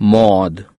mod